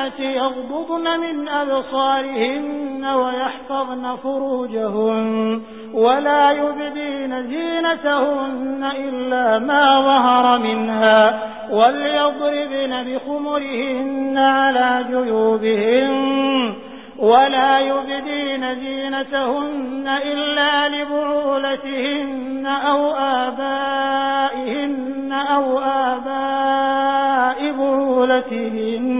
للمؤمنات يغضضن من أبصارهن ويحفظن فروجهن ولا يبدين زينتهن إلا ما ظهر منها وليضربن بخمرهن على جيوبهن ولا يبدين زينتهن إلا لبعولتهن أو آبائهن أو آباء بعولتهن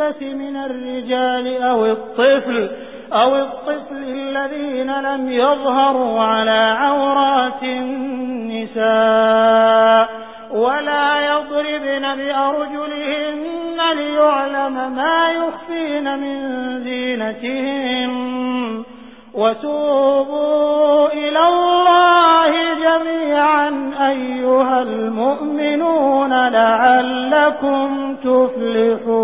الإربة من الرجال أو الطفل أو الطفل الذين لم يظهروا على عورات النساء ولا يضربن بأرجلهن ليعلم ما يخفين من زينتهم وتوبوا إلى الله جميعا أيها المؤمنون لعلكم تفلحون